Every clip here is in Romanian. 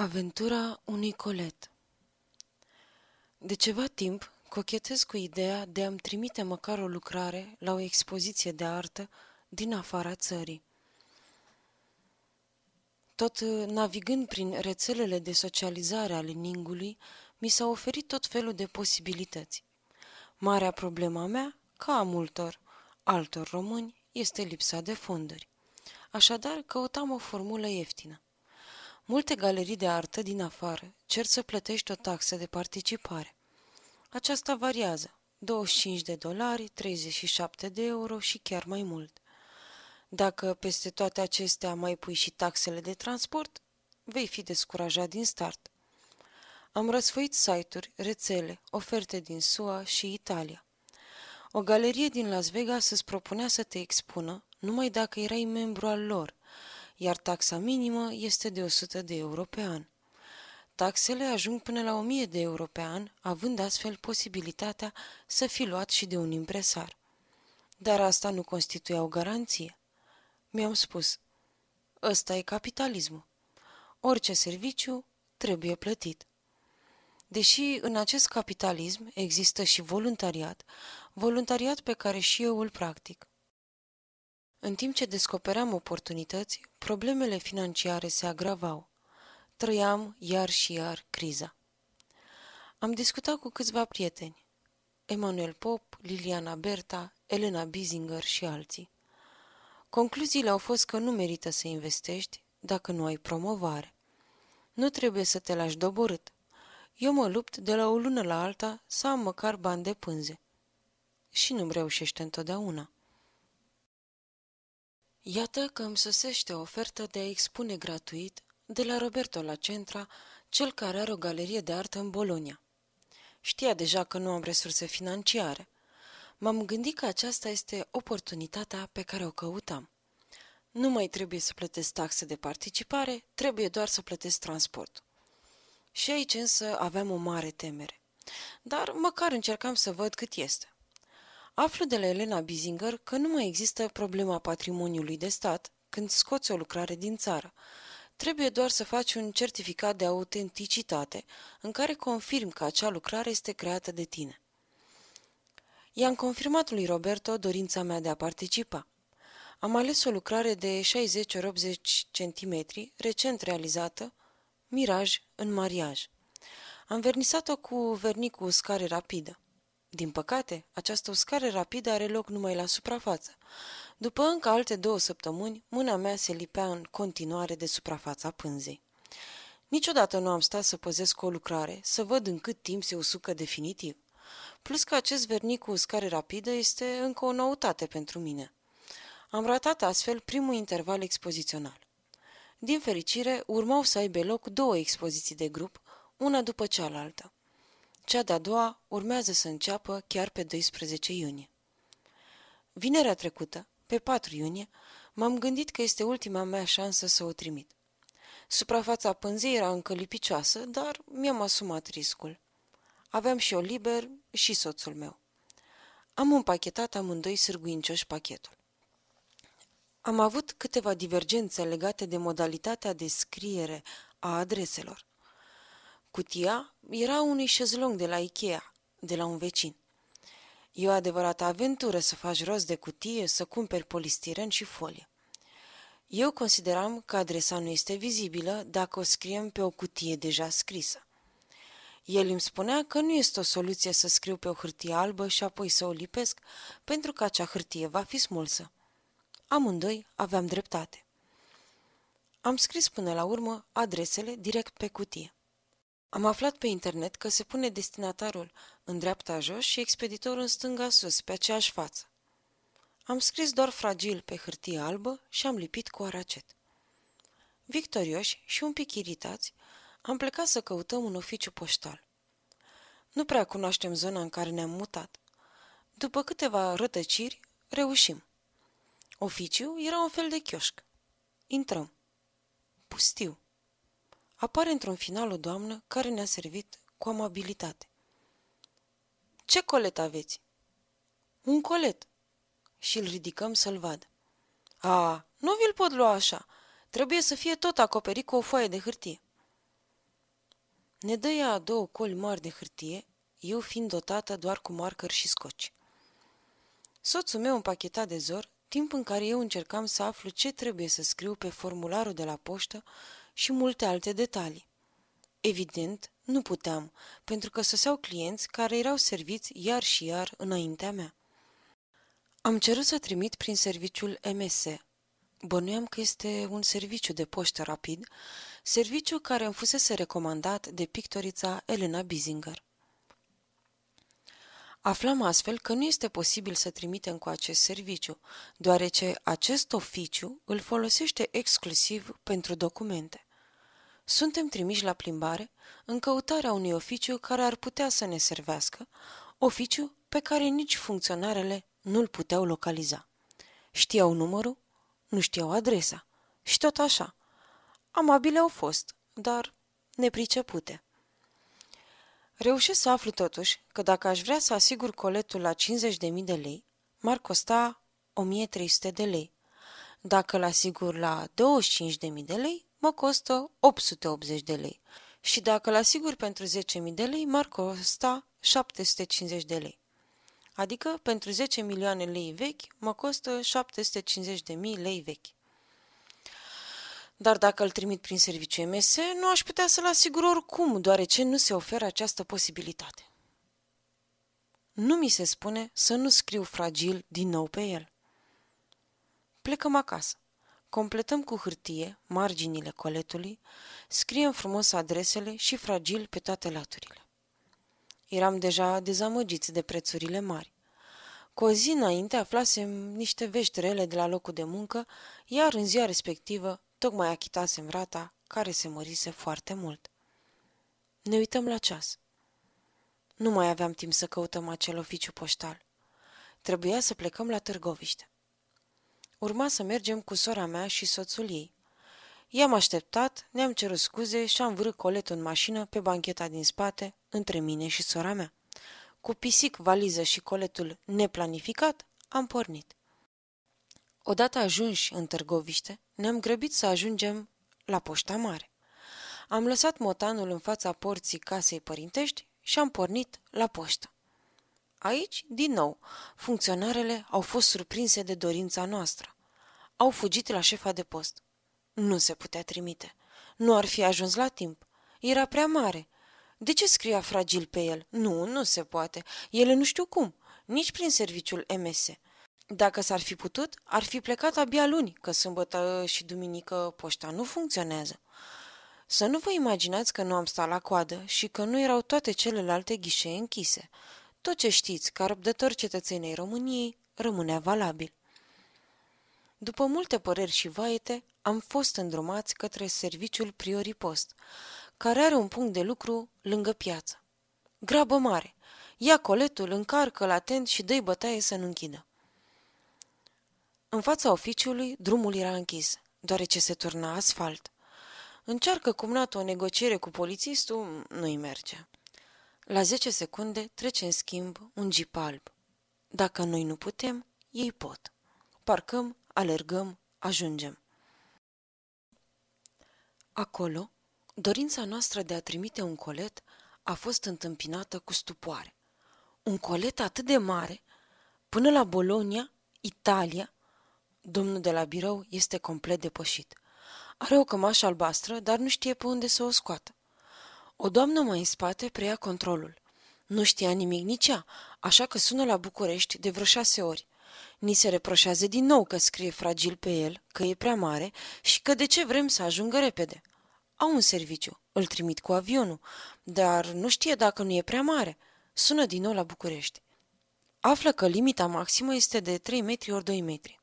Aventura unui colet De ceva timp cochetez cu ideea de a-mi trimite măcar o lucrare la o expoziție de artă din afara țării. Tot navigând prin rețelele de socializare ale Ningului, mi s-a oferit tot felul de posibilități. Marea problema mea, ca a multor altor români, este lipsa de fonduri. Așadar, căutam o formulă ieftină. Multe galerii de artă din afară cer să plătești o taxă de participare. Aceasta variază, 25 de dolari, 37 de euro și chiar mai mult. Dacă peste toate acestea mai pui și taxele de transport, vei fi descurajat din start. Am răsfoit site-uri, rețele, oferte din SUA și Italia. O galerie din Las Vegas îți propunea să te expună numai dacă erai membru al lor, iar taxa minimă este de 100 de euro pe an. Taxele ajung până la 1000 de euro pe an, având astfel posibilitatea să fi luat și de un impresar. Dar asta nu constituia o garanție. Mi-am spus, ăsta e capitalismul. Orice serviciu trebuie plătit. Deși în acest capitalism există și voluntariat, voluntariat pe care și eu îl practic. În timp ce descopeream oportunități, problemele financiare se agravau. Trăiam iar și iar criza. Am discutat cu câțiva prieteni, Emanuel Pop, Liliana Berta, Elena Bizinger și alții. Concluziile au fost că nu merită să investești dacă nu ai promovare. Nu trebuie să te lași doborât. Eu mă lupt de la o lună la alta să am măcar bani de pânze. Și nu-mi reușește întotdeauna. Iată că îmi sosește o ofertă de a expune gratuit de la Roberto La Centra, cel care are o galerie de artă în Bologna. Știa deja că nu am resurse financiare. M-am gândit că aceasta este oportunitatea pe care o căutam. Nu mai trebuie să plătesc taxe de participare, trebuie doar să plătesc transport. Și aici însă aveam o mare temere. Dar măcar încercam să văd cât este. Aflu de la Elena Bizinger că nu mai există problema patrimoniului de stat când scoți o lucrare din țară. Trebuie doar să faci un certificat de autenticitate în care confirm că acea lucrare este creată de tine. I-am confirmat lui Roberto dorința mea de a participa. Am ales o lucrare de 60-80 cm, recent realizată, miraj în mariaj. Am vernisat-o cu vernic cu uscare rapidă. Din păcate, această uscare rapidă are loc numai la suprafață. După încă alte două săptămâni, mâna mea se lipea în continuare de suprafața pânzei. Niciodată nu am stat să păzesc o lucrare, să văd în cât timp se usucă definitiv. Plus că acest vernic cu uscare rapidă este încă o noutate pentru mine. Am ratat astfel primul interval expozițional. Din fericire, urmau să aibă loc două expoziții de grup, una după cealaltă. Cea de-a doua urmează să înceapă chiar pe 12 iunie. Vinerea trecută, pe 4 iunie, m-am gândit că este ultima mea șansă să o trimit. Suprafața pânzei era încă lipicioasă, dar mi-am asumat riscul. Aveam și o liber și soțul meu. Am împachetat amândoi sârguincioși pachetul. Am avut câteva divergențe legate de modalitatea de scriere a adreselor. Cutia era unui șezlong de la Ikea, de la un vecin. E o adevărată aventură să faci rost de cutie, să cumperi polistiren și folie. Eu consideram că adresa nu este vizibilă dacă o scriem pe o cutie deja scrisă. El îmi spunea că nu este o soluție să scriu pe o hârtie albă și apoi să o lipesc, pentru că acea hârtie va fi smulsă. Amândoi aveam dreptate. Am scris până la urmă adresele direct pe cutie. Am aflat pe internet că se pune destinatarul în dreapta jos și expeditorul în stânga sus, pe aceeași față. Am scris doar fragil pe hârtie albă și am lipit cu aracet. Victorioși și un pic iritați, am plecat să căutăm un oficiu poștal. Nu prea cunoaștem zona în care ne-am mutat. După câteva rătăciri, reușim. Oficiu era un fel de chioșc. Intrăm. Pustiu apare într-un final o doamnă care ne-a servit cu amabilitate. Ce colet aveți? Un colet. Și îl ridicăm să-l vad. A, nu vi-l pot lua așa. Trebuie să fie tot acoperit cu o foaie de hârtie. Ne dă ea două coli mari de hârtie, eu fiind dotată doar cu marker și scoci. Soțul meu împacheta de zor, timp în care eu încercam să aflu ce trebuie să scriu pe formularul de la poștă și multe alte detalii. Evident, nu puteam, pentru că soseau clienți care erau serviți iar și iar înaintea mea. Am cerut să trimit prin serviciul MS. Bănuiam că este un serviciu de poștă rapid, serviciu care îmi fusese recomandat de pictorița Elena Bizinger. Aflam astfel că nu este posibil să trimitem cu acest serviciu, deoarece acest oficiu îl folosește exclusiv pentru documente. Suntem trimiși la plimbare în căutarea unui oficiu care ar putea să ne servească, oficiu pe care nici funcționarele nu-l puteau localiza. Știau numărul, nu știau adresa. Și tot așa. Amabile au fost, dar nepricepute. Reușesc să aflu totuși că dacă aș vrea să asigur coletul la 50.000 de lei, m-ar costa 1.300 de lei. Dacă îl asigur la 25.000 de lei, mă costă 880 de lei. Și dacă îl asigur pentru 10.000 de lei, m-ar costa 750 de lei. Adică pentru 10 milioane lei vechi mă costă 750 de mii lei vechi. Dar dacă îl trimit prin serviciu MS, nu aș putea să-l asigur oricum, deoarece nu se oferă această posibilitate. Nu mi se spune să nu scriu fragil din nou pe el. Plecăm acasă. Completăm cu hârtie marginile coletului, scriem frumos adresele și fragil pe toate laturile. Eram deja dezamăgiți de prețurile mari. Cu o zi înainte aflasem niște vești rele de la locul de muncă, iar în ziua respectivă tocmai achitasem rata, care se mărise foarte mult. Ne uităm la ceas. Nu mai aveam timp să căutăm acel oficiu poștal. Trebuia să plecăm la Târgoviște. Urma să mergem cu sora mea și soțul ei. I-am așteptat, ne-am cerut scuze și am vrut coletul în mașină pe bancheta din spate, între mine și sora mea. Cu pisic, valiză și coletul neplanificat, am pornit. Odată ajunși în Târgoviște, ne-am grăbit să ajungem la poșta mare. Am lăsat motanul în fața porții casei părintești și am pornit la poștă. Aici, din nou, funcționarele au fost surprinse de dorința noastră. Au fugit la șefa de post. Nu se putea trimite. Nu ar fi ajuns la timp. Era prea mare. De ce scria fragil pe el? Nu, nu se poate. Ele nu știu cum. Nici prin serviciul MS. Dacă s-ar fi putut, ar fi plecat abia luni, că sâmbătă și duminică poșta nu funcționează. Să nu vă imaginați că nu am stat la coadă și că nu erau toate celelalte ghișee închise. Tot ce știți, ca răbdător cetățenei României, rămânea valabil. După multe păreri și vaete, am fost îndrumați către serviciul Prioripost, care are un punct de lucru lângă piață. Grabă mare! Ia coletul, încarcă-l atent și dă-i bătaie să nu închidă. În fața oficiului, drumul era închis, deoarece se turna asfalt. Încearcă cumnat o negociere cu polițistul, nu-i merge. La zece secunde trece în schimb un jeep alb. Dacă noi nu putem, ei pot. Parcăm, alergăm, ajungem. Acolo, dorința noastră de a trimite un colet a fost întâmpinată cu stupoare. Un colet atât de mare, până la Bologna, Italia, domnul de la birou este complet depășit. Are o cămașă albastră, dar nu știe pe unde să o scoată. O doamnă mai în spate preia controlul. Nu știa nimic nici ea, așa că sună la București de vreo șase ori. Ni se reproșează din nou că scrie fragil pe el, că e prea mare și că de ce vrem să ajungă repede. Au un serviciu, îl trimit cu avionul, dar nu știe dacă nu e prea mare. Sună din nou la București. Află că limita maximă este de 3 metri ori 2 metri.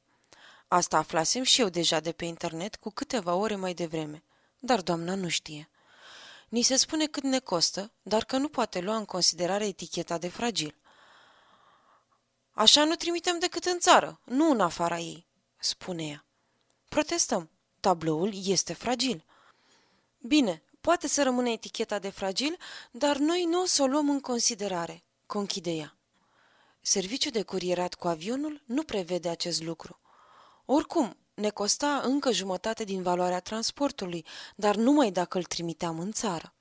Asta aflasem și eu deja de pe internet cu câteva ore mai devreme, dar doamna nu știe. Ni se spune cât ne costă, dar că nu poate lua în considerare eticheta de fragil. Așa nu trimitem decât în țară, nu în afara ei, spune ea. Protestăm. Tabloul este fragil. Bine, poate să rămână eticheta de fragil, dar noi nu o să o luăm în considerare, conchide ea. Serviciul de curierat cu avionul nu prevede acest lucru. Oricum, ne costa încă jumătate din valoarea transportului, dar numai dacă îl trimiteam în țară.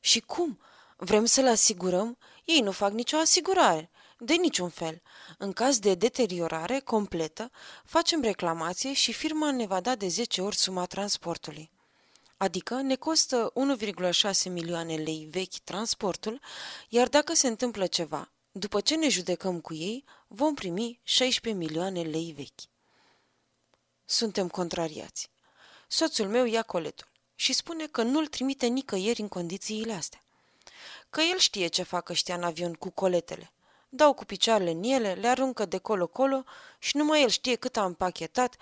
Și cum? Vrem să-l asigurăm? Ei nu fac nicio asigurare. De niciun fel. În caz de deteriorare completă, facem reclamație și firma ne va da de 10 ori suma transportului. Adică ne costă 1,6 milioane lei vechi transportul, iar dacă se întâmplă ceva, după ce ne judecăm cu ei, vom primi 16 milioane lei vechi. Suntem contrariați. Soțul meu ia coletul și spune că nu-l trimite nicăieri în condițiile astea. Că el știe ce fac ăștia în avion cu coletele. Dau cu picioarele în ele, le aruncă de colo-colo și numai el știe cât a împachetat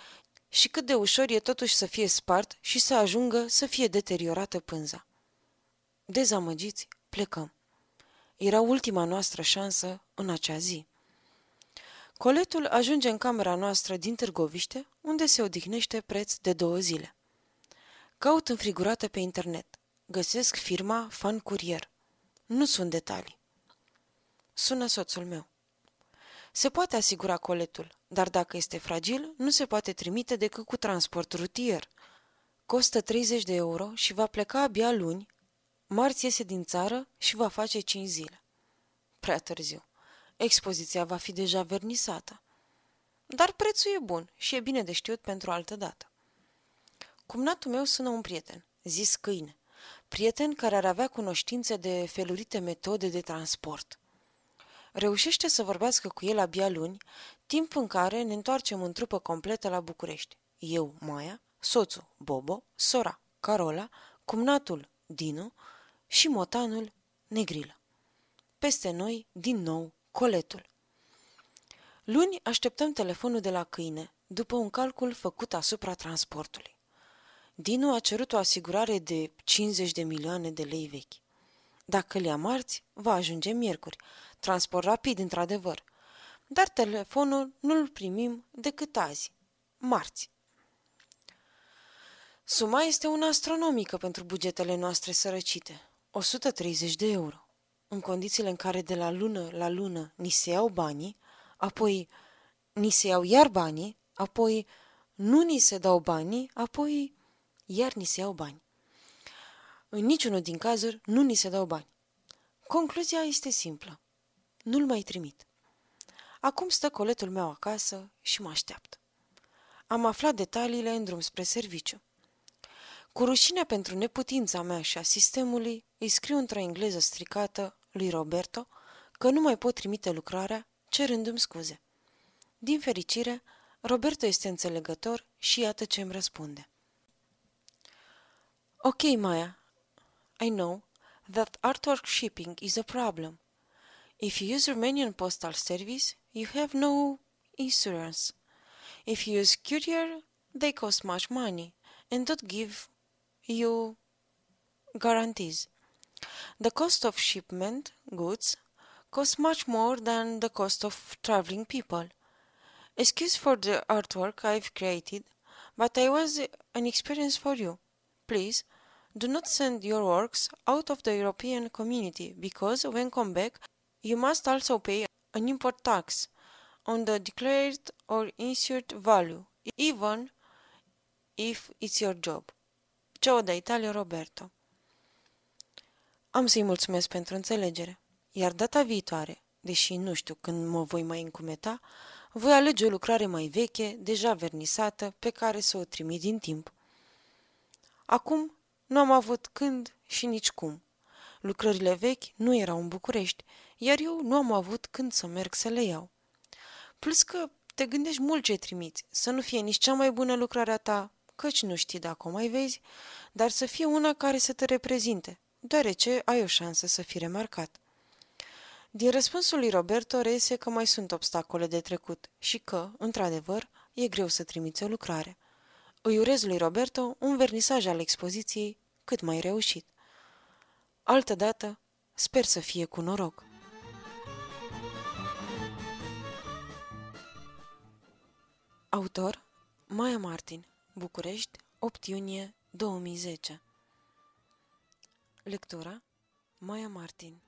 și cât de ușor e totuși să fie spart și să ajungă să fie deteriorată pânza. Dezamăgiți, plecăm. Era ultima noastră șansă în acea zi. Coletul ajunge în camera noastră din Târgoviște, unde se odihnește preț de două zile. Caut înfrigurată pe internet. Găsesc firma Fan Courier. Nu sunt detalii. Sună soțul meu. Se poate asigura coletul, dar dacă este fragil, nu se poate trimite decât cu transport rutier. Costă 30 de euro și va pleca abia luni, marți iese din țară și va face 5 zile. Prea târziu. Expoziția va fi deja vernisată. Dar prețul e bun și e bine de știut pentru altă dată. Cumnatul meu sună un prieten, zis câine. Prieten care ar avea cunoștințe de felurite metode de transport. Reușește să vorbească cu el abia luni, timp în care ne întoarcem în trupă completă la București. Eu, Maia, soțul, Bobo, sora, Carola, cumnatul, Dinu și motanul, Negrilă. Peste noi, din nou, coletul. Luni așteptăm telefonul de la câine, după un calcul făcut asupra transportului. Dinu a cerut o asigurare de 50 de milioane de lei vechi. Dacă le marți, va ajunge miercuri. Transport rapid, într-adevăr. Dar telefonul nu-l primim decât azi, marți. Suma este una astronomică pentru bugetele noastre sărăcite. 130 de euro. În condițiile în care de la lună la lună ni se iau banii, apoi ni se iau iar banii, apoi nu ni se dau banii, apoi iar ni se iau bani. În niciunul din cazuri nu ni se dau bani. Concluzia este simplă. Nu-l mai trimit. Acum stă coletul meu acasă și mă așteaptă. Am aflat detaliile în drum spre serviciu. Cu rușine pentru neputința mea și a sistemului, îi scriu într-o engleză stricată lui Roberto că nu mai pot trimite lucrarea, cerându-mi scuze. Din fericire, Roberto este înțelegător și iată ce îmi răspunde. Ok, Maya, I know that artwork shipping is a problem. If you use Romanian postal service, you have no insurance. If you use courier, they cost much money and don't give you guarantees. The cost of shipment goods costs much more than the cost of traveling people. Excuse for the artwork I've created, but I was an experience for you. Please do not send your works out of the European community because when come back you must also pay an import tax on the declared or insured value, even if it's your job. Ciao da Italia Roberto. Am să-i mulțumesc pentru înțelegere, iar data viitoare, deși nu știu când mă voi mai încumeta, voi alege o lucrare mai veche, deja vernisată, pe care să o trimit din timp. Acum nu am avut când și nici cum. Lucrările vechi nu erau în București, iar eu nu am avut când să merg să le iau. Plus că te gândești mult ce trimiți, să nu fie nici cea mai bună lucrarea ta, căci nu știi dacă o mai vezi, dar să fie una care să te reprezinte, deoarece ai o șansă să fii remarcat. Din răspunsul lui Roberto reiese că mai sunt obstacole de trecut și că, într-adevăr, e greu să trimiți o lucrare. Îi urez lui Roberto un vernisaj al expoziției cât mai reușit. Altădată, sper să fie cu noroc. Autor Maia Martin, București, 8 iunie 2010 Lectura Maia Martin